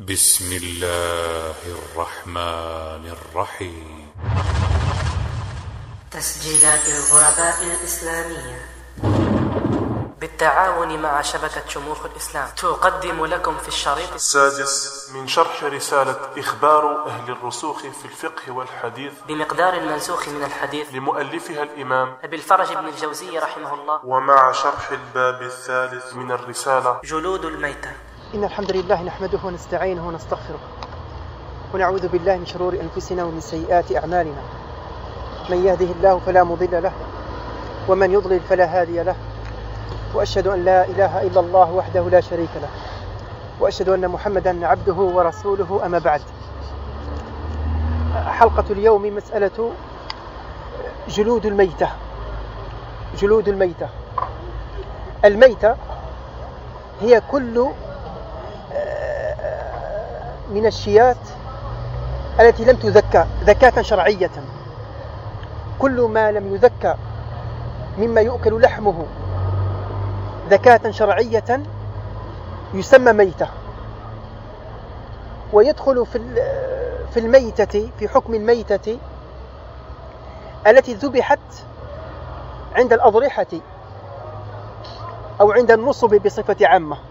بسم الله الرحمن الرحيم. تسجيلات الغرباء الإسلامية. بالتعاون مع شبكة شموخ الإسلام تقدم لكم في الشريط السادس من شرح رسالة إخبار أهل الرسوخ في الفقه والحديث بمقدار المنسوخ من الحديث لمؤلفها الإمام أبي الفرج بن الجوزي رحمه الله. ومع شرح الباب الثالث من الرسالة جلود الميتة. إن الحمد لله نحمده ونستعينه ونستغفره ونعوذ بالله من شرور أنفسنا ومن سيئات أعمالنا. من يهده الله فلا مضل له ومن يضلل فلا هادي له. وأشهد أن لا إله إلا الله وحده لا شريك له. وأشهد أن محمدا عبده ورسوله أما بعد. حلقة اليوم مسألة جلود الميتة. جلود الميتة. الميتة هي كل من الشيات التي لم تذكى ذكاة شرعية. كل ما لم يذكى مما يؤكل لحمه ذكاة شرعية يسمى ميتة. ويدخل في في الميتة في حكم الميتة التي ذبحت عند الأضرحة أو عند النصب بصفة عامة.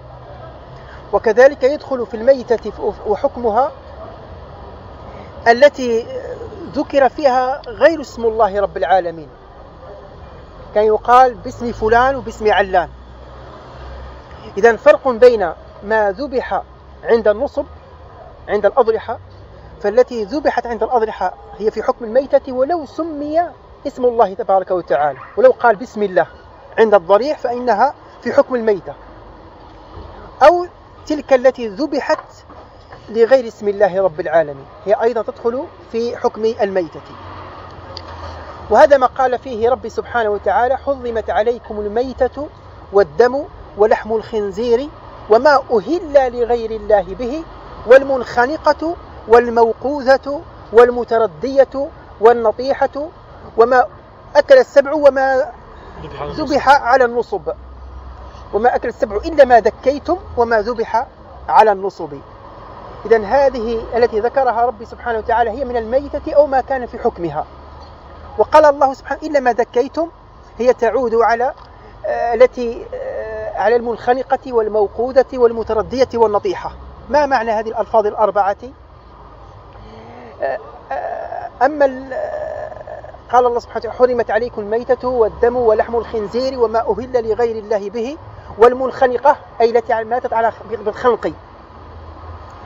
وكذلك يدخل في الميتة وحكمها التي ذكر فيها غير اسم الله رب العالمين. كان يقال باسم فلان وباسم علان. إذا فرق بين ما ذبح عند النصب عند الأضرحة فالتي ذبحت عند الأضرحة هي في حكم الميتة ولو سمي اسم الله تبارك وتعالى ولو قال بسم الله عند الضريح فإنها في حكم الميتة. أو تلك التي ذبحت لغير اسم الله رب العالمين. هي أيضا تدخل في حكم الميتة. وهذا ما قال فيه رب سبحانه وتعالى حظمت عليكم الميتة والدم ولحم الخنزير وما أهل لغير الله به والمنخنقة والموقوذة والمتردية والنطيحة وما أكل السبع وما ذبح على النصب. وما أكل السبع إلا ما ذكيتم وما ذبح على النصب. إذا هذه التي ذكرها ربي سبحانه وتعالى هي من الميتة أو ما كان في حكمها. وقال الله سبحانه إلا ما ذكيتم هي تعود على التي على المنخنقة والموقودة والمتردية والنطيحة. ما معنى هذه الألفاظ الأربعة؟ أما قال الله سبحانه وتعالى حرمت عليكم الميتة والدم ولحم الخنزير وما أهل لغير الله به. والمنخنقة أي التي ماتت على بالخنق.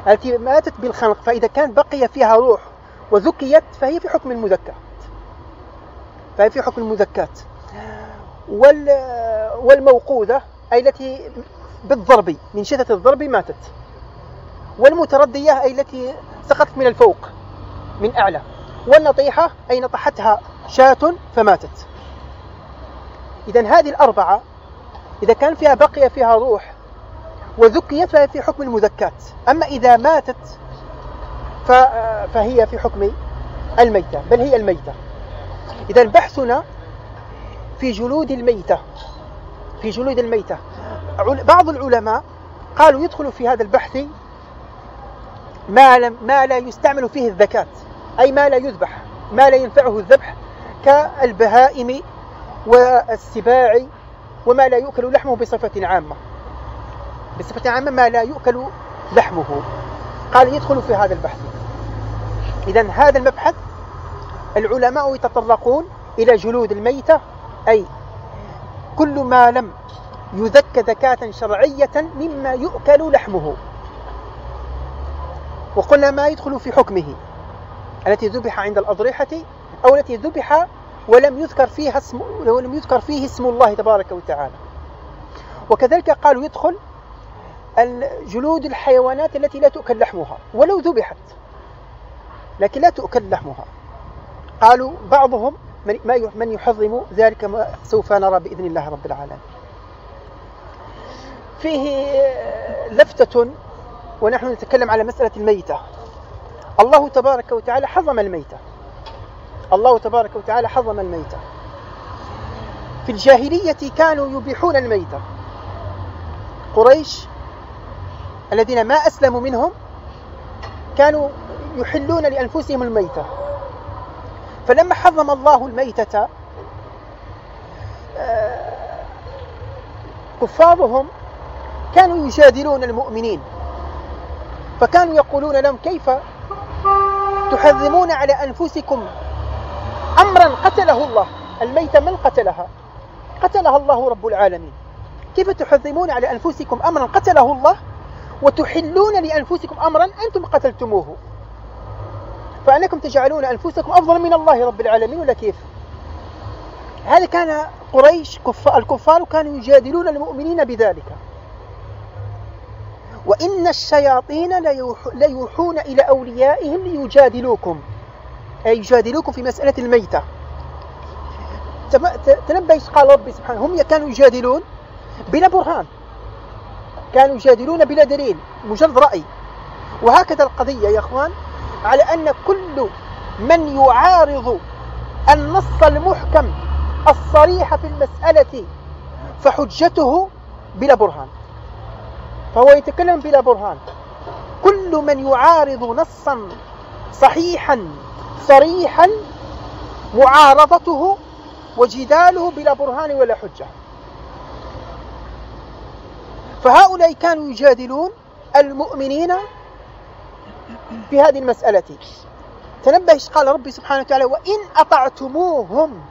التي ماتت بالخنق فإذا كان بقي فيها روح وذكيت فهي في حكم المذكات فهي في حكم المذكات وال والموقوذة أي التي بالضرب من شدة الضرب ماتت. والمتردية أي التي سقطت من الفوق من أعلى. والنطيحة أي نطحتها شاة فماتت. إذا هذه الأربعة إذا كان فيها بقي فيها روح وذكيت فهي في حكم المذكات. أما إذا ماتت فهي في حكم الميتة. بل هي الميتة. إذا بحثنا في جلود الميتة. في جلود الميتة. بعض العلماء قالوا يدخل في هذا البحث ما, لم ما لا يستعمل فيه الذكاة أي ما لا يذبح. ما لا ينفعه الذبح كالبهائم والسباع وما لا يؤكل لحمه بصفة عامة. بصفة عامة ما لا يؤكل لحمه. قال يدخل في هذا البحث. إذا هذا المبحث العلماء يتطرقون إلى جلود الميتة أي كل ما لم يذك ذكاة شرعية مما يؤكل لحمه. وقلنا ما يدخل في حكمه التي ذبح عند الأضرحة أو التي ذبح ولم يذكر فيها اسم ولم يذكر فيه اسم الله تبارك وتعالى. وكذلك قالوا يدخل جلود الحيوانات التي لا تؤكل لحمها ولو ذبحت لكن لا تؤكل لحمها. قالوا بعضهم من من يحظم ذلك ما سوف نرى بإذن الله رب العالمين. فيه لفتة ونحن نتكلم على مسألة الميتة. الله تبارك وتعالى حظم الميتة. الله تبارك وتعالى حظم الميتة. في الجاهلية كانوا يبيحون الميتة. قريش الذين ما أسلموا منهم كانوا يحلون لأنفسهم الميتة. فلما حرم الله الميتة آه، كفارهم كانوا يجادلون المؤمنين. فكانوا يقولون لهم كيف تحرمون على أنفسكم أمرا قتله الله. الميتة من قتلها؟ قتلها الله رب العالمين. كيف تحرمون على أنفسكم أمرا قتله الله؟ وتحلون لأنفسكم أمرا أنتم قتلتموه. فأنكم تجعلون أنفسكم أفضل من الله رب العالمين ولا كيف؟ هذا كان قريش الكفار كانوا يجادلون المؤمنين بذلك؟ وإن الشياطين ليوحون إلى أوليائهم ليجادلوكم. يجادلوكم في مسألة الميتة. تنبه قال ربي سبحانه؟ هم كانوا يجادلون بلا برهان. كانوا يجادلون بلا دليل مجرد رأي. وهكذا القضية يا أخوان على أن كل من يعارض النص المحكم الصريح في المسألة فحجته بلا برهان. فهو يتكلم بلا برهان. كل من يعارض نصا صحيحا صريحا معارضته وجداله بلا برهان ولا حجة. فهؤلاء كانوا يجادلون المؤمنين في هذه المسألة. تنبه قال ربي سبحانه وتعالى؟ وإن أطعتموهم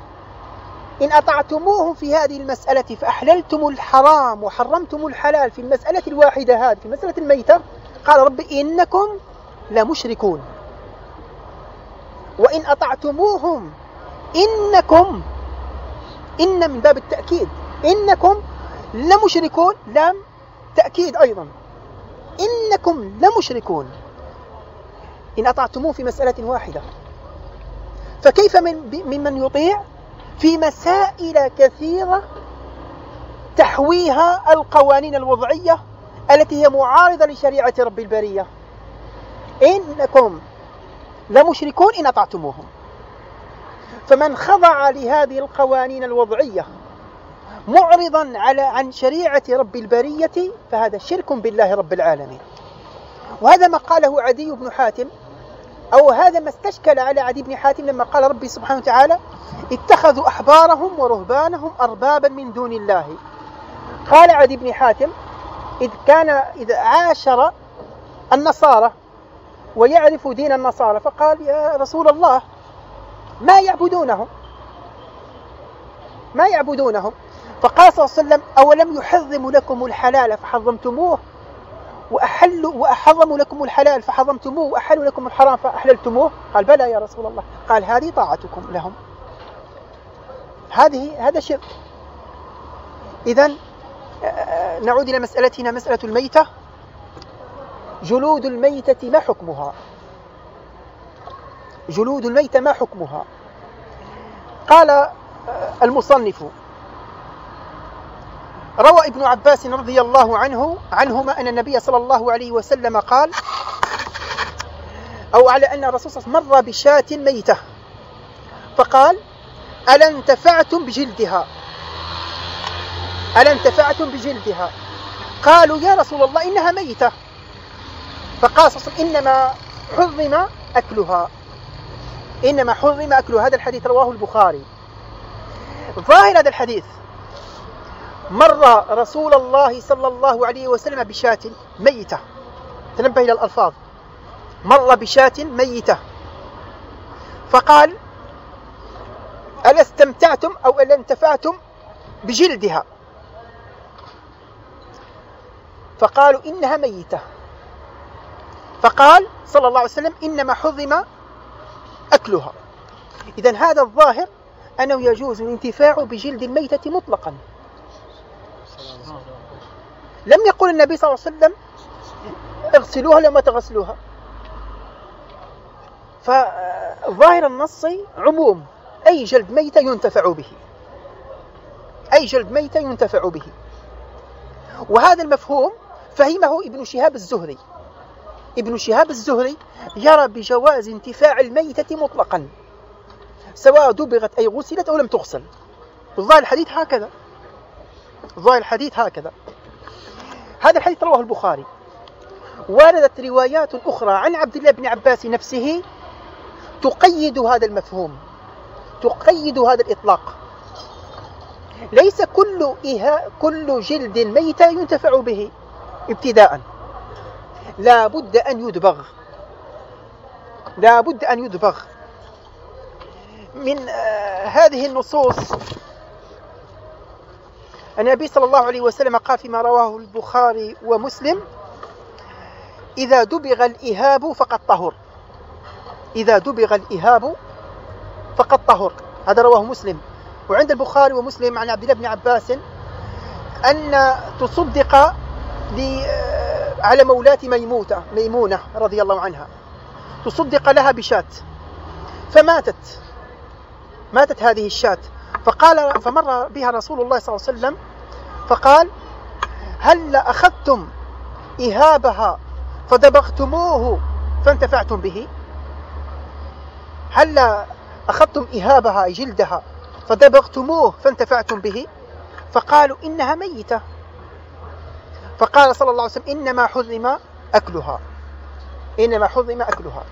إن أطعتموهم في هذه المسألة فأحللتم الحرام وحرمتم الحلال في المسألة الواحدة هذه في مسألة الميتة. قال ربي إنكم لمشركون. وإن أطعتموهم إنكم إن من باب التأكيد إنكم لمشركون لم تأكيد أيضا. إنكم لمشركون. إن أطعتموه في مسألة واحدة. فكيف من ممن يطيع؟ في مسائل كثيرة تحويها القوانين الوضعية التي هي معارضة لشريعة رب البرية. إنكم لمشركون إن أطعتموهم. فمن خضع لهذه القوانين الوضعية معرضا على عن شريعة رب البرية فهذا شرك بالله رب العالمين. وهذا ما قاله عدي بن حاتم أو هذا ما استشكل على عدي بن حاتم لما قال ربي سبحانه وتعالى اتخذوا أحبارهم ورهبانهم أربابا من دون الله. قال عدي بن حاتم إذ كان إذا عاشر النصارى ويعرف دين النصارى. فقال يا رسول الله ما يعبدونهم؟ ما يعبدونهم؟ فقال صلى الله عليه وسلم أولم يحرم لكم الحلال فحرمتموه؟ وأحلوا وأحرموا لكم الحلال فحرمتموه؟ وأحلوا لكم الحرام فأحللتموه؟ قال بلى يا رسول الله. قال هذه طاعتكم لهم. هذه هذا شرك. إذا آه، نعود إلى مسألتنا مسألة الميتة. جلود الميتة ما حكمها؟ جلود الميتة ما حكمها؟ قال آه، المصنف روى ابن عباس رضي الله عنه عنهما أن النبي صلى الله عليه وسلم قال أو على أن الرسول صلى الله عليه وسلم مر بشاة ميتة فقال ألا انتفعتم بجلدها؟ ألا انتفعتم بجلدها؟ قالوا يا رسول الله إنها ميتة. فقال صلى إنما حرم أكلها. إنما حرم أكلها. هذا الحديث رواه البخاري. ظاهر هذا الحديث. مر رسول الله صلى الله عليه وسلم بشاة ميتة. تنبه إلى الألفاظ. مر بشاة ميتة. فقال ألا استمتعتم أو ألا انتفعتم بجلدها؟ فقالوا إنها ميتة. فقال صلى الله عليه وسلم إنما حرم أكلها. إذا هذا الظاهر أنه يجوز الانتفاع بجلد الميتة مطلقا. لم يقل النبي صلى الله عليه وسلم اغسلوها لما تغسلوها. فظاهر النص عموم. أي جلد ميتة ينتفع به. أي جلد ميتة ينتفع به. وهذا المفهوم فهمه ابن شهاب الزهري. ابن شهاب الزهري يرى بجواز انتفاع الميتة مطلقا سواء دبغت أي غسلت أو لم تغسل. الظاهر الحديث هكذا. ظاهر الحديث هكذا. هذا الحديث رواه البخاري. واردت روايات أخرى عن عبد الله بن عباس نفسه تقيد هذا المفهوم تقيد هذا الإطلاق. ليس كل إها كل جلد ميت ينتفع به ابتداء لا بد أن يدبغ. لا بد أن يدبغ. من آه هذه النصوص. النبي صلى الله عليه وسلم قال فيما رواه البخاري ومسلم إذا دبغ الإهاب فقد طهر. إذا دبغ الإهاب فقد طهر. هذا رواه مسلم. وعند البخاري ومسلم عن عبد الله بن عباس أن تصدق على مولاة ميموتة ميمونة رضي الله عنها. تصدق لها بشاة. فماتت. ماتت هذه الشاة. فقال فمر بها رسول الله صلى الله عليه وسلم فقال هل أخذتم إهابها فدبغتموه فانتفعتم به؟ هل أخذتم إهابها جلدها فدبغتموه فانتفعتم به؟ فقالوا إنها ميتة. فقال صلى الله عليه وسلم إنما حرم أكلها. إنما حرم أكلها.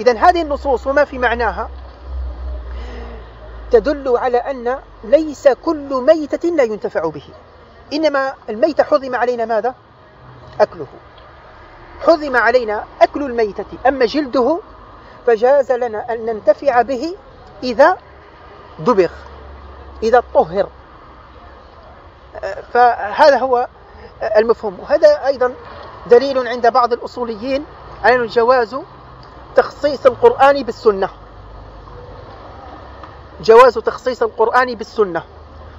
إذا هذه النصوص وما في معناها تدل على أن ليس كل ميتة لا ينتفع به. إنما الميت حرم علينا ماذا؟ أكله. حرم علينا أكل الميتة. أما جلده فجاز لنا أن ننتفع به إذا دبغ إذا طهر. فهذا هو المفهوم. وهذا أيضا دليل عند بعض الأصوليين على جواز تخصيص القرآن بالسنة. جواز تخصيص القرآن بالسنة.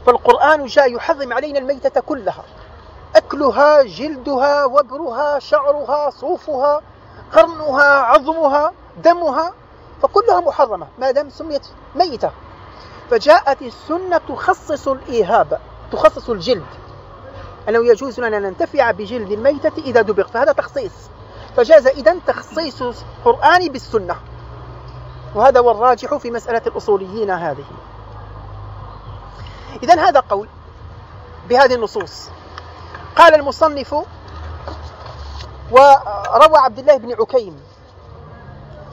فالقرآن جاء يحرم علينا الميتة كلها. أكلها جلدها وبرها شعرها صوفها قرنها عظمها دمها فكلها محرمة. ما دام سميت ميتة. فجاءت السنة تخصص الإيهاب تخصص الجلد. أنه يجوز لنا أن ننتفع بجلد الميتة إذا دبغ فهذا تخصيص. فجاز إذن تخصيص القرآن بالسنة. وهذا هو الراجح في مسألة الأصوليين هذه. إذا هذا قول بهذه النصوص. قال المصنف وروى عبد الله بن عكيم.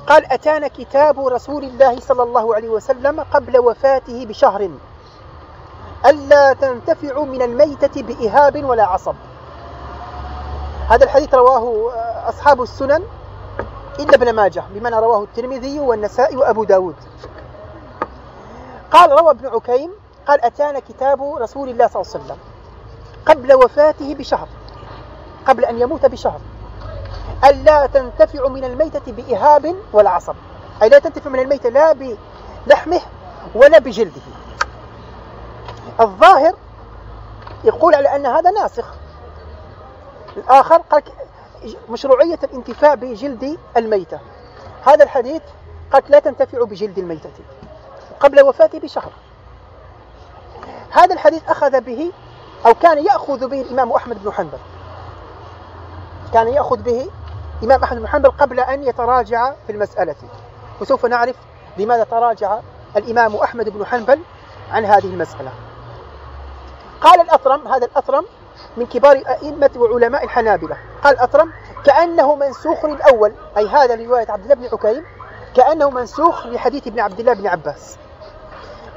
قال أتانا كتاب رسول الله صلى الله عليه وسلم قبل وفاته بشهر. ألا تنتفع من الميتة بإهاب ولا عصب. هذا الحديث رواه أصحاب السنن إلا ابن ماجه بمعنى رواه الترمذي والنسائي وأبو داود. قال روى ابن عكيم قال أتانا كتاب رسول الله صلى الله عليه وسلم قبل وفاته بشهر قبل أن يموت بشهر. ألا تنتفع من الميتة بإهاب ولا عصب. أي لا تنتفع من الميتة لا بلحمه ولا بجلده. الظاهر يقول على أن هذا ناسخ. الآخر قال مشروعية الانتفاع بجلد الميتة. هذا الحديث قد لا تنتفع بجلد الميتة قبل وفاته بشهر. هذا الحديث أخذ به أو كان يأخذ به الإمام أحمد بن حنبل. كان يأخذ به الإمام أحمد بن حنبل قبل أن يتراجع في المسألة. وسوف نعرف لماذا تراجع الإمام أحمد بن حنبل عن هذه المسألة. قال الأطرم هذا الأطرم من كبار أئمة وعلماء الحنابلة. قال الأطرم كأنه منسوخ للأول أي هذا رواية عبد الله بن عكيم كأنه منسوخ لحديث ابن عبد الله بن عباس.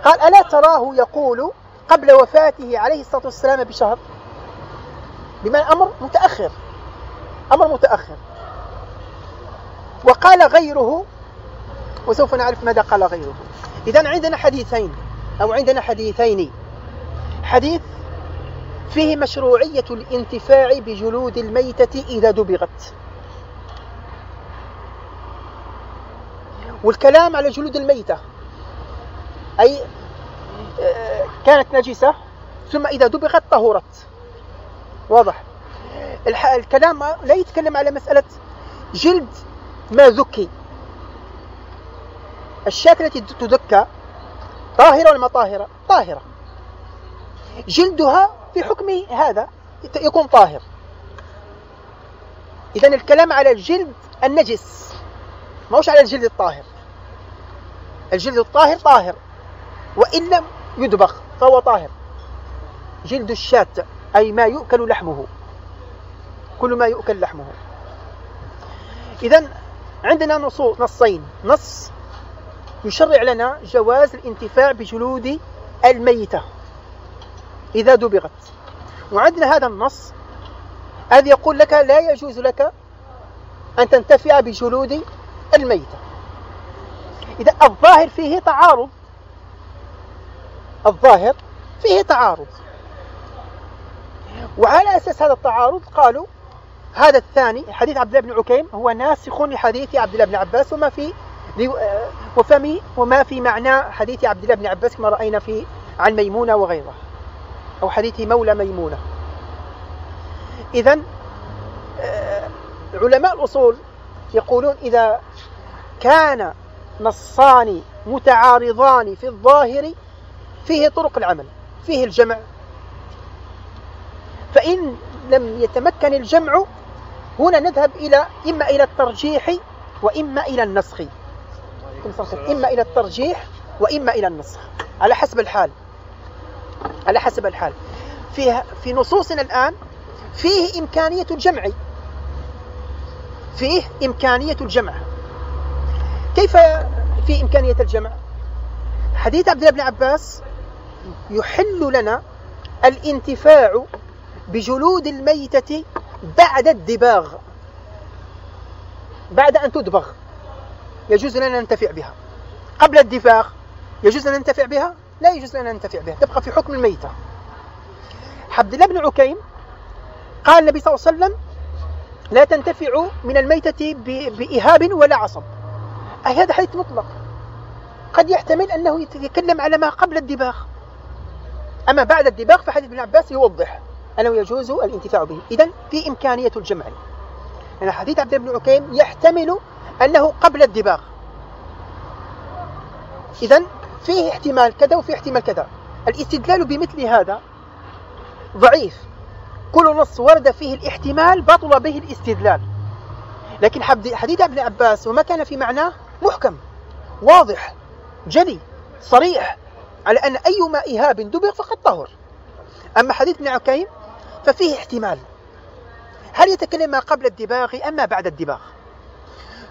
قال ألا تراه يقول قبل وفاته عليه الصلاة والسلام بشهر؟ بمعنى أمر متأخر. أمر متأخر. وقال غيره وسوف نعرف ماذا قال غيره. إذا عندنا حديثين أو عندنا حديثين. حديث فيه مشروعية الانتفاع بجلود الميتة إذا دبغت. والكلام على جلود الميتة أي كانت نجسة ثم إذا دبغت طهرت واضح؟ الكلام لا يتكلم على مسألة جلد ما ذكي. الشاة التي تذكى طاهرة ولا ما طاهرة؟ طاهرة. جلدها في حكم هذا يكون طاهر. إذا الكلام على الجلد النجس ما هوش على الجلد الطاهر. الجلد الطاهر طاهر وإن لم يدبخ فهو طاهر. جلد الشاة أي ما يؤكل لحمه. كل ما يؤكل لحمه. إذا عندنا نصوص نصين. نص يشرع لنا جواز الانتفاع بجلود الميتة. إذا دبغت وعندنا هذا النص الذي يقول لك لا يجوز لك أن تنتفع بجلود الميتة. إذا الظاهر فيه تعارض الظاهر فيه تعارض. وعلى أساس هذا التعارض قالوا هذا الثاني حديث عبد الله بن عكيم هو ناسخ لحديث عبد الله بن عباس وما في وفمي وما في معنى حديث عبد الله بن عباس كما رأينا في عن ميمونة وغيره أو حديث مولى ميمونة. إذا آه، علماء الأصول يقولون إذا كان نصان متعارضان في الظاهر فيه طرق العمل فيه الجمع. فإن لم يتمكن الجمع هنا نذهب إلى إما إلى الترجيح وإما إلى النسخ. إما إلى الترجيح وإما إلى النسخ. على حسب الحال. على حسب الحال. في في نصوصنا الآن فيه إمكانية الجمع. فيه إمكانية الجمع. كيف في إمكانية الجمع؟ حديث عبد الله بن عباس يحل لنا الانتفاع بجلود الميتة بعد الدباغ. بعد أن تدبغ. يجوز لنا أن ننتفع بها. قبل الدفاغ يجوز لنا ننتفع بها؟ لا يجوز لنا ننتفع بها تبقى في حكم الميتة. عبد الله بن عكيم قال النبي صلى الله عليه وسلم لا تنتفع من الميتة بإهاب ولا عصب. أي هذا حديث مطلق. قد يحتمل أنه يتكلم على ما قبل الدباغ. أما بعد الدباغ فحديث ابن عباس يوضح أنه يجوز الانتفاع به. إذا في إمكانية الجمع. يعني حديث عبد الله بن عكيم يحتمل أنه قبل الدباغ. إذا فيه احتمال كذا وفيه احتمال كذا. الاستدلال بمثل هذا ضعيف. كل نص ورد فيه الاحتمال بطل به الاستدلال. لكن حديث ابن عباس وما كان في معناه محكم واضح جلي صريح على أن أيما إهاب دبغ فقد طهر. أما حديث ابن عكيم ففيه احتمال. هل يتكلم ما قبل الدباغ أم ما بعد الدباغ؟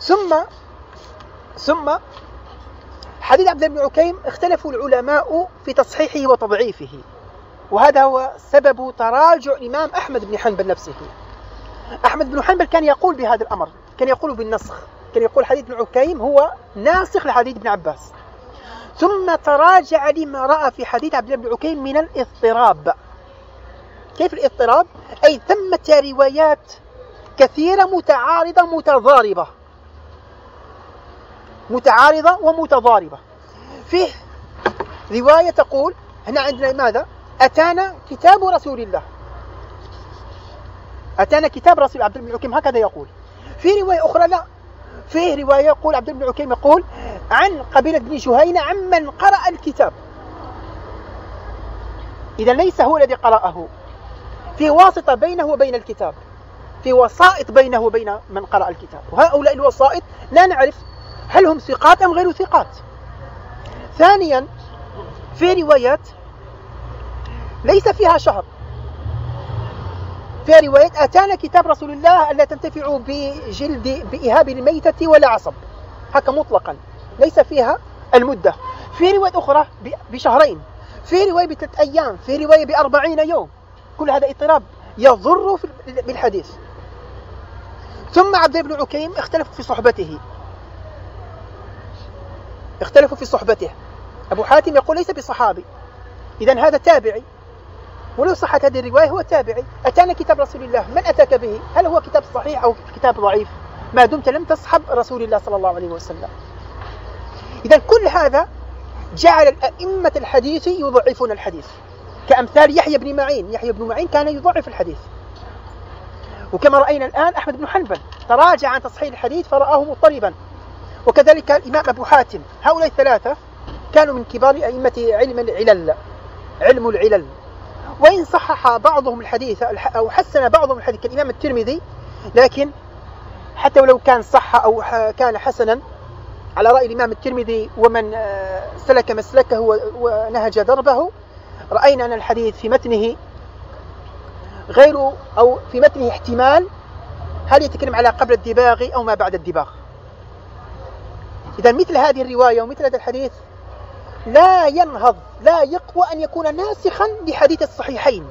ثم ثم حديث عبد الله بن عكيم اختلفوا العلماء في تصحيحه وتضعيفه وهذا هو سبب تراجع الإمام أحمد بن حنبل نفسه. أحمد بن حنبل كان يقول بهذا الأمر كان يقول بالنسخ كان يقول حديث ابن عكيم هو ناسخ لحديث ابن عباس. ثم تراجع لما رأى في حديث عبد الله بن عكيم من الاضطراب. كيف الاضطراب؟ أي ثمة روايات كثيرة متعارضة متضاربة. متعارضة ومتضاربة. فيه رواية تقول هنا عندنا ماذا؟ أتانا كتاب رسول الله. أتانا كتاب رسول عبد بن عكيم هكذا يقول. في رواية أخرى لا. فيه رواية يقول عبد بن عكيم يقول عن قبيلة بن جهينة عمن قرأ الكتاب. إذا ليس هو الذي قرأه. في واسطة بينه وبين الكتاب. في وسائط بينه وبين من قرأ الكتاب. وهؤلاء الوسائط لا نعرف هل هم ثقات أم غير ثقات؟ ثانيا في روايات ليس فيها شهر في رواية أتانا كتاب رسول الله ألا تنتفعوا بجلد بإهاب الميتة ولا عصب. هكا مطلقا. ليس فيها المدة. في رواية أخرى بشهرين. في رواية بثلاث أيام. في رواية بأربعين يوم. كل هذا اضطراب يضر بالحديث. ثم عبد بن عكيم اختلفوا في صحبته. اختلفوا في صحبته. أبو حاتم يقول ليس بصحابي. إذا هذا تابعي. ولو صحت هذه الرواية هو تابعي. أتانا كتاب رسول الله. من أتاك به؟ هل هو كتاب صحيح أو كتاب ضعيف؟ ما دمت لم تصحب رسول الله صلى الله عليه وسلم. إذا كل هذا جعل الأئمة الحديث يضعفون الحديث. كأمثال يحيى بن معين. يحيى بن معين كان يضعف الحديث. وكما رأينا الآن أحمد بن حنبل تراجع عن تصحيح الحديث فرآه مضطربا. وكذلك الإمام أبو حاتم. هؤلاء الثلاثة كانوا من كبار أئمة علم العلل علم العلل. وإن صحح بعضهم الحديث أو حسن بعضهم الحديث كالإمام الترمذي لكن حتى ولو كان صح أو كان حسنا على رأي الإمام الترمذي ومن آه، سلك مسلكه ونهج دربه رأينا أن الحديث في متنه غير أو في متنه احتمال هل يتكلم على قبل الدباغ أو ما بعد الدباغ. إذا مثل هذه الرواية ومثل هذا الحديث لا ينهض لا يقوى أن يكون ناسخا لحديث الصحيحين.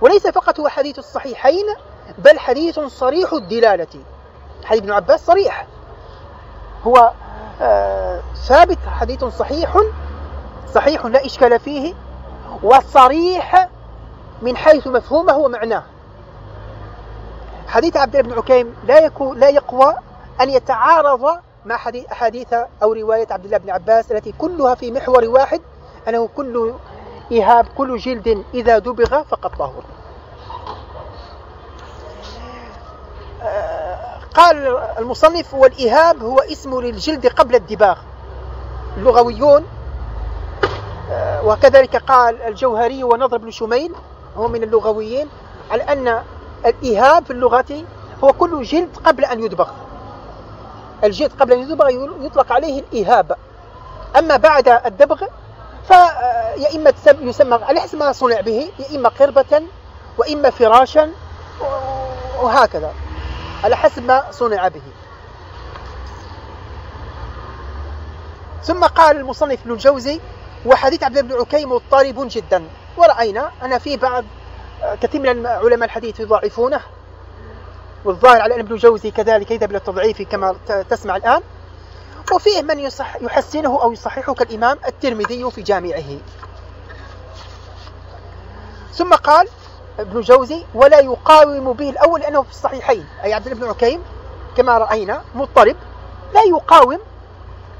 وليس فقط هو حديث الصحيحين بل حديث صريح الدلالة. حديث ابن عباس صريح. هو آه ثابت حديث صحيح صحيح لا إشكال فيه وصريح من حيث مفهومه ومعناه. حديث عبد الله بن عكيم لا يكون لا يقوى أن يتعارض حديث أحاديث أو رواية عبد الله بن عباس التي كلها في محور واحد أنه كل إيهاب كل جلد إذا دبغ فقد طهر. قال المصنف والإيهاب هو اسم للجلد قبل الدباغ. اللغويون وكذلك قال الجوهري ونضر بن شميل هو من اللغويين على أن الإيهاب في اللغة هو كل جلد قبل أن يدبغ. الجلد قبل أن يدبغ يطلق عليه الإيهاب. أما بعد الدبغ فيا إما يسمى على حسب ما صنع به يا إما قربة وإما فراشا وهكذا على حسب ما صنع به. ثم قال المصنف ابن الجوزي وحديث عبد بن عكيم مضطرب جدا. ورأينا أن في بعض كثير من علماء الحديث يضاعفونه. والظاهر على أن ابن جوزي كذلك يذهب إلى التضعيف كما تسمع الآن. وفيه من يصح يحسنه أو يصححه كالإمام الترمذي في جامعه. ثم قال ابن جوزي ولا يقاوم به الأول لأنه في الصحيحين. أي عبد بن عكيم كما رأينا مضطرب. لا يقاوم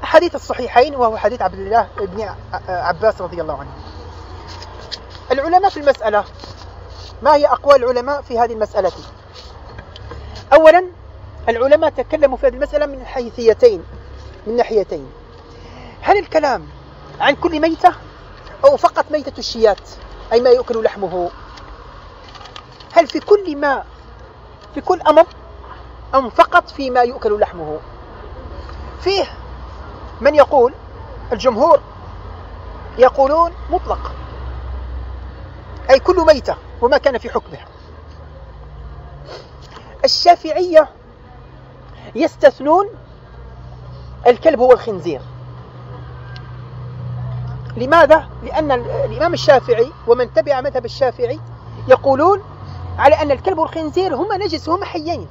حديث الصحيحين وهو حديث عبد الله بن عباس رضي الله عنه. العلماء في المسألة ما هي أقوال العلماء في هذه المسألة؟ أولا العلماء تكلموا في هذه المسألة من حيثيتين من ناحيتين. هل الكلام عن كل ميتة أو فقط ميتة الشيات أي ما يؤكل لحمه؟ هل في كل ما في كل أمر أم فقط فيما يؤكل لحمه؟ فيه من يقول الجمهور يقولون مطلق. أي كل ميتة وما كان في حكمها. الشافعية يستثنون الكلب هو الخنزير لماذا؟ لأن الإمام الشافعي ومن تبع مذهب الشافعي يقولون على أن الكلب والخنزير هما نجس هما حيين.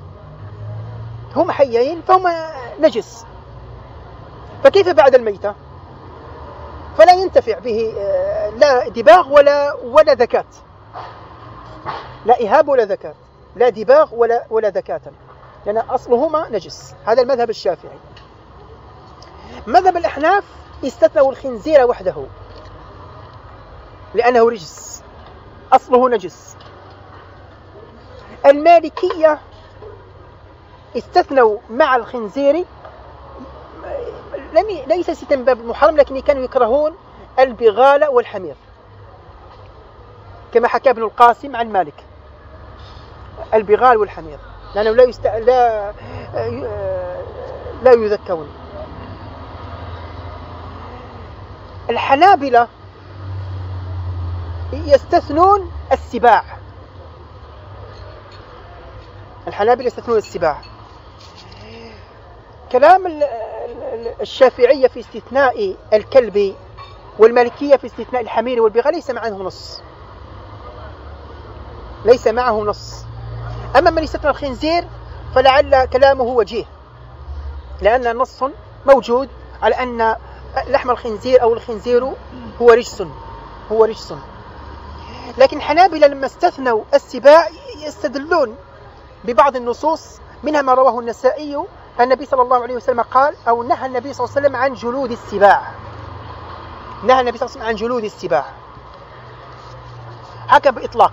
هما حيين فهما نجس. فكيف بعد الميتة؟ فلا ينتفع به آه، لا دباغ ولا ولا ذكاة لا إهاب ولا ذكاة لا دباغ ولا ولا ذكاة لأن أصلهما نجس. هذا المذهب الشافعي. مذهب الأحناف استثنوا الخنزير وحده. لأنه رجس. أصله نجس. المالكية استثنوا مع الخنزير. لم ليس ستا باب المحرم لكن كانوا يكرهون البغال والحمير. كما حكى ابن القاسم عن مالك. البغال والحمير. لأنه لا يست... لا لا يذكون الحنابلة يستثنون السباع. الحنابلة يستثنون السباع. كلام الشافعية في استثناء الكلب والمالكية في استثناء الحمير والبغال ليس معه نص. ليس معه نص. أما من استثنى الخنزير فلعل كلامه وجيه لأن نص موجود على أن لحم الخنزير أو الخنزير هو رجس هو رجس. لكن حنابلة لما استثنوا السباع يستدلون ببعض النصوص منها ما رواه النسائي النبي صلى الله عليه وسلم قال أو نهى النبي صلى الله عليه وسلم عن جلود السباع. نهى النبي صلى الله عليه وسلم عن جلود السباع. حكى بإطلاق.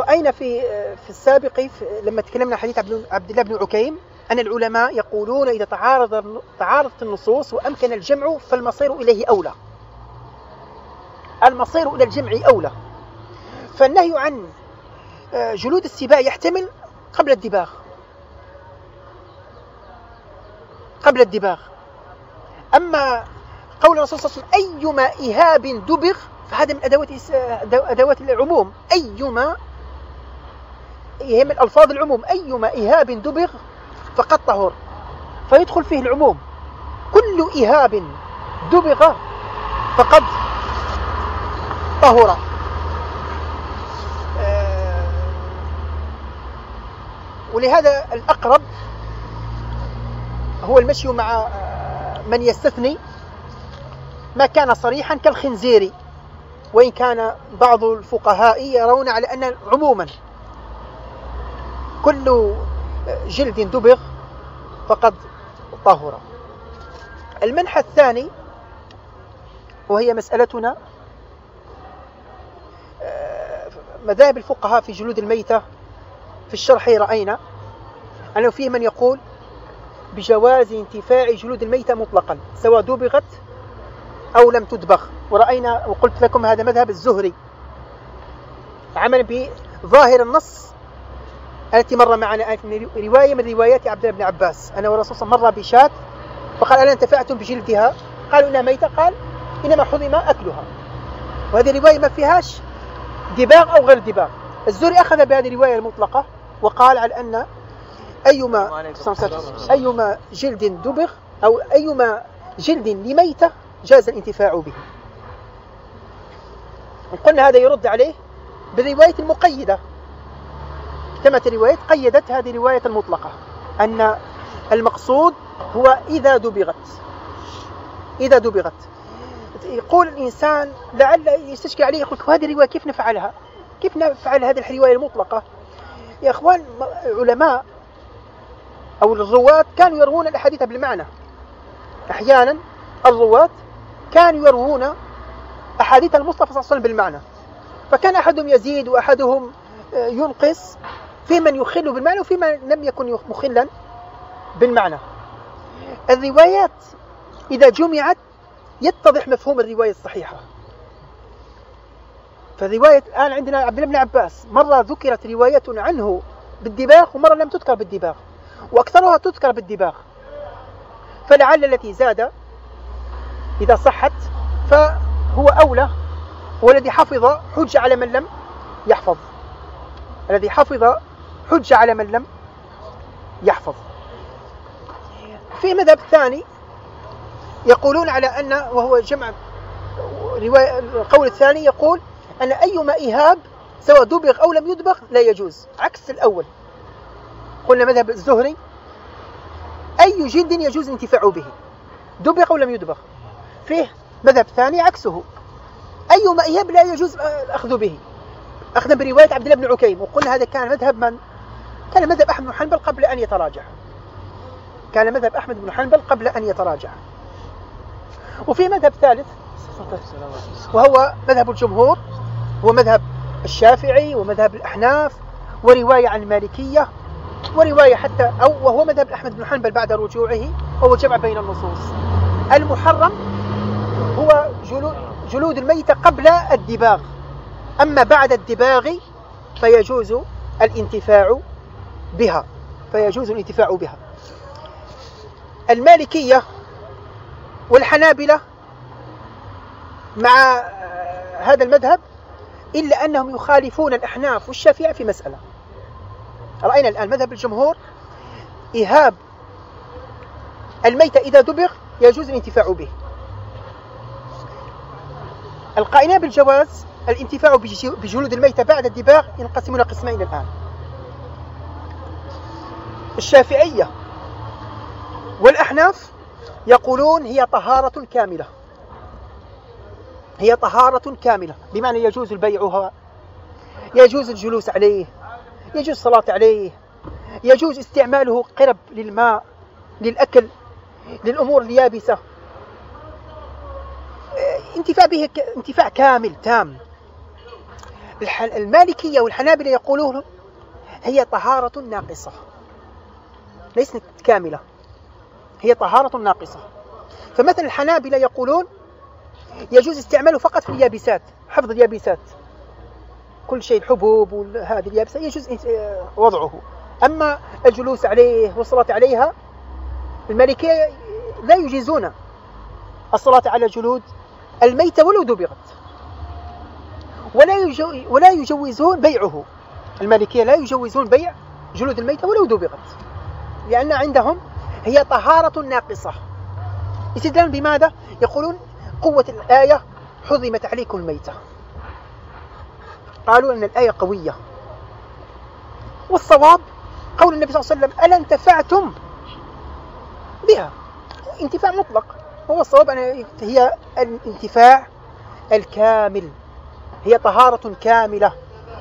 رأينا في في السابق في لما تكلمنا عن حديث عبد الله بن عكيم أن العلماء يقولون إذا تعارض تعارضت النصوص وأمكن الجمع فالمصير إليه أولى. المصير إلى الجمع أولى. فالنهي عن آه، جلود السباع يحتمل قبل الدباغ. قبل الدباغ. أما قول الرسول صلى الله عليه وسلم أيما إهاب دبغ فهذا من أدوات أدوات العموم. أيما هي من ألفاظ العموم. أيما إهاب دبغ فقد طهر. فيدخل فيه العموم. كل إهاب دبغ فقد طهر. آه، ولهذا الأقرب هو المشي مع آه، من يستثني ما كان صريحا كالخنزير. وإن كان بعض الفقهاء يرون على أن عموما كل جلد دبغ فقد طهر. المنحى الثاني وهي مسألتنا آه، مذاهب الفقهاء في جلود الميتة في الشرح رأينا أنه فيه من يقول بجواز انتفاع جلود الميتة مطلقا سواء دبغت أو لم تدبغ. ورأينا وقلت لكم هذا مذهب الزهري عملا بظاهر النص التي مر معنا رواية من روايات عبد الله بن عباس. أنا والرسول صلى الله عليه وسلم مر بشاة فقال ألا انتفعتم بجلدها؟ قالوا إنها ميتة. قال إنما حرم أكلها. وهذه الرواية ما فيهاش دباغ أو غير دباغ. الزهري أخذ بهذه الرواية المطلقة وقال على أن أيما أيما جلد دبغ أو أيما جلد لميتة جاز الانتفاع به. قلنا هذا يرد عليه بالرواية المقيدة. كما الرواية قيدت هذه الرواية المطلقة أن المقصود هو إذا دبغت. إذا دبغت. يقول الإنسان لعل يستشكي عليه يقول هذه الرواية كيف نفعلها؟ كيف نفعل هذه الرواية المطلقة؟ يا أخوان علماء أو الرواة كانوا يروون الأحاديث بالمعنى. أحيانا الرواة كانوا يروون أحاديث المصطفى صلى الله عليه وسلم بالمعنى. فكان أحدهم يزيد وأحدهم آه، ينقص. في من يخل بالمعنى وفي من لم يكن مخلا بالمعنى. الروايات إذا جمعت يتضح مفهوم الرواية الصحيحة. فالرواية الآن عندنا عبد الله بن عباس مرة ذكرت رواية عنه بالدباغ ومرة لم تذكر بالدباغ وأكثرها تذكر بالدباغ. فلعل التي زاد إذا صحت فهو أولى هو الذي حفظ حج على من لم يحفظ. الذي حفظ حج على من لم يحفظ. في مذهب ثاني يقولون على أن وهو جمع رواية القول الثاني يقول أن أيما إيهاب سواء دبغ أو لم يدبغ لا يجوز عكس الأول. قلنا مذهب الزهري أي جلد يجوز الانتفاع به دبغ أو لم يدبغ؟ فيه مذهب ثاني عكسه. أيما إيهاب لا يجوز الأخذ به. أخذا برواية عبد الله بن عكيم وقلنا هذا كان مذهب من كان مذهب أحمد بن حنبل قبل أن يتراجع. كان مذهب أحمد بن حنبل قبل أن يتراجع. وفي مذهب ثالث وهو مذهب الجمهور هو مذهب الشافعي ومذهب الأحناف ورواية عن المالكية ورواية حتى أو وهو مذهب أحمد بن حنبل بعد رجوعه وهو جمع بين النصوص. المحرم هو جلود الميتة قبل الدباغ. أما بعد الدباغ فيجوز الانتفاع بها فيجوز الانتفاع بها. المالكية والحنابلة مع هذا المذهب إلا أنهم يخالفون الأحناف والشافعية في مسألة. رأينا الآن مذهب الجمهور إيهاب الميتة إذا دبغ يجوز الانتفاع به. القائلين بالجواز الانتفاع بجلود الميتة بعد الدباغ ينقسمون قسمين الآن. الشافعية والأحناف يقولون هي طهارة كاملة. هي طهارة كاملة. بمعنى يجوز البيعها يجوز الجلوس عليه يجوز الصلاة عليه يجوز استعماله قرب للماء للأكل للأمور اليابسة. انتفاع به انتفاع كامل تام. المالكية والحنابلة يقولون هي طهارة ناقصة. ليست كاملة. هي طهارة ناقصة. فمثلا الحنابلة يقولون يجوز استعماله فقط في اليابسات. حفظ اليابسات. كل شيء الحبوب وهذه اليابسة يجوز وضعه. أما الجلوس عليه والصلاة عليها المالكية لا يجيزون الصلاة على جلود الميتة ولو دبغت ولا ولا يجوزون بيعه. المالكية لا يجوزون بيع جلود الميتة ولو دبغت لأن عندهم هي طهارة ناقصة. استدلال بماذا؟ يقولون قوة الآية حظمت عليكم الميتة. قالوا أن الآية قوية. والصواب قول النبي صلى الله عليه وسلم ألا انتفعتم بها؟ انتفاع مطلق. هو الصواب أن هي الانتفاع الكامل. هي طهارة كاملة.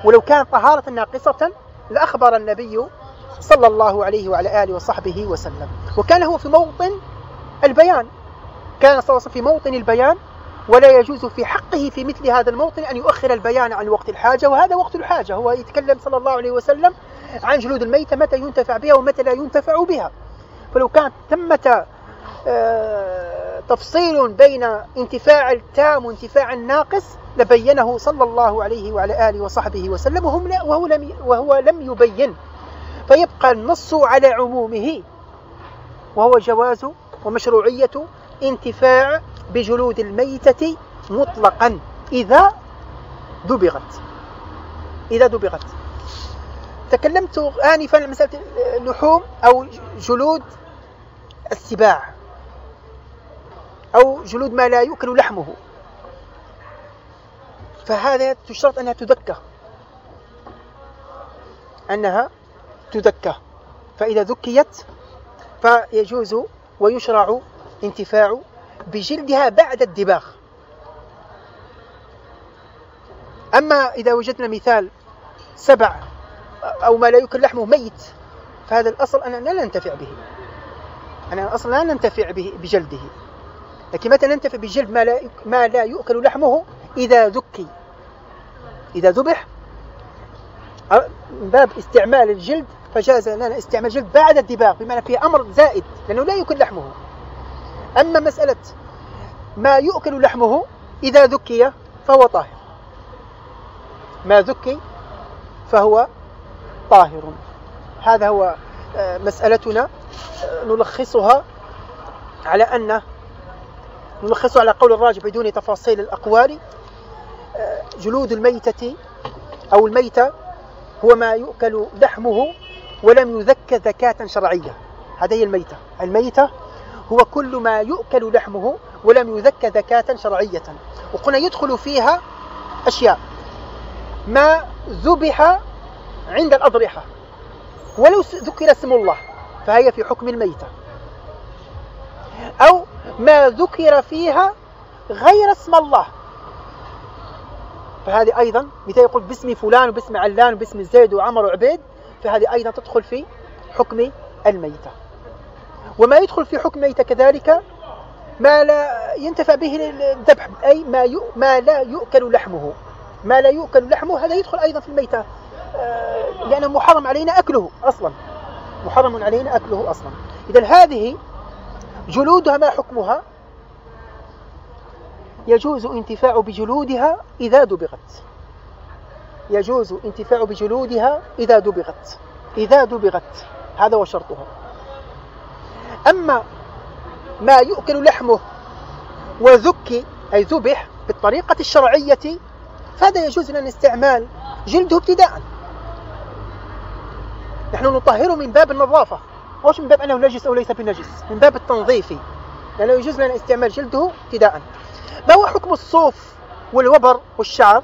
ولو كانت طهارة ناقصة لأخبر النبي صلى الله عليه وعلى آله وصحبه وسلم. وكان هو في موطن البيان. كان صلى الله عليه وسلم في موطن البيان ولا يجوز في حقه في مثل هذا الموطن أن يؤخر البيان عن وقت الحاجة وهذا وقت الحاجة. هو يتكلم صلى الله عليه وسلم عن جلود الميتة متى ينتفع بها ومتى لا ينتفع بها. فلو كانت ثمة آه، تفصيل بين انتفاع التام وانتفاع الناقص لبينه صلى الله عليه وعلى آله وصحبه وسلم وهو لم, وهو لم يبين فيبقى النص على عمومه. وهو جواز ومشروعية انتفاع بجلود الميتة مطلقا إذا دبغت. إذا دبغت. تكلمت آنفا عن مسألة اللحوم أو جلود السباع أو جلود ما لا يؤكل لحمه. فهذا تشترط أنها تذكى أنها تذكى فإذا ذكيت فيجوز ويشرع انتفاع بجلدها بعد الدباغ. أما إذا وجدنا مثال سبع أو ما لا يؤكل لحمه ميت فهذا الأصل أننا لا ننتفع به. أنا الأصل لا ننتفع به بجلده. لكن متى ننتفع بجلد ما لا, ما لا يؤكل لحمه؟ إذا ذكي. إذا ذبح باب استعمال الجلد فجاز لنا استعمال الجلد بعد الدباغ بمعنى فيه أمر زائد لأنه لا يؤكل لحمه. أما مسألة ما يؤكل لحمه إذا ذكي فهو طاهر. ما ذكي فهو طاهر. هذا هو آه، مسألتنا. آه، نلخصها على أن نلخصها على قول الراجح بدون تفاصيل الأقوال. آه، جلود الميتة أو الميتة هو ما يؤكل لحمه ولم يذك ذكاة شرعية. هذه هي الميتة. الميتة هو كل ما يؤكل لحمه ولم يذك ذكاة شرعية. وقلنا يدخل فيها أشياء. ما ذبح عند الأضرحة. ولو ذكر اسم الله. فهي في حكم الميتة. أو ما ذكر فيها غير اسم الله. فهذه أيضا مثل يقول باسم فلان وباسم علان وباسم زيد وعمر وعبيد. فهذه أيضا تدخل في حكم الميتة؟ وما يدخل في حكم الميتة كذلك ما لا ينتفع به الذبح أي ما, ما لا يؤكل لحمه. ما لا يؤكل لحمه هذا يدخل أيضا في الميتة. آه، لأنه محرم علينا أكله أصلا. محرم علينا أكله أصلا. إذا هذه جلودها ما حكمها؟ يجوز انتفاع بجلودها إذا دبغت. يجوز انتفاع بجلودها إذا دبغت. إذا دبغت. هذا هو شرطها. أما ما يؤكل لحمه وذكي أي ذبح بالطريقة الشرعية فهذا يجوز لنا استعمال جلده ابتداء. نحن نطهره من باب النظافة. مش من باب أنه نجس أو ليس بنجس؟ من باب التنظيف. لأنه يجوز لنا استعمال جلده ابتداء. ما هو حكم الصوف والوبر والشعر؟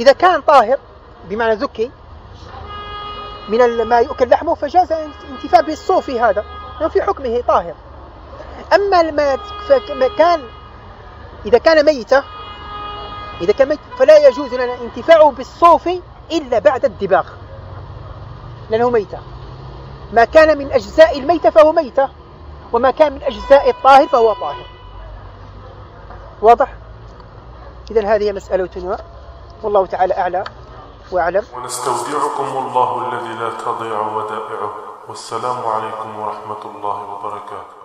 إذا كان طاهر بمعنى ذكي من ما يؤكل لحمه فجاز انتفاع بالصوف هذا لأنه في حكمه طاهر. أما ما كان إذا كان ميتة إذا كان ميت فلا يجوز لنا انتفاعه بالصوف إلا بعد الدباغ لأنه ميتة ما كان من أجزاء الميتة فهو ميتة وما كان من أجزاء الطاهر فهو طاهر. واضح؟ إذا هذه مسألتنا والله تعالى أعلى وأعلم. ونستودعكم الله الذي لا تضيع ودائعه. والسلام عليكم ورحمة الله وبركاته.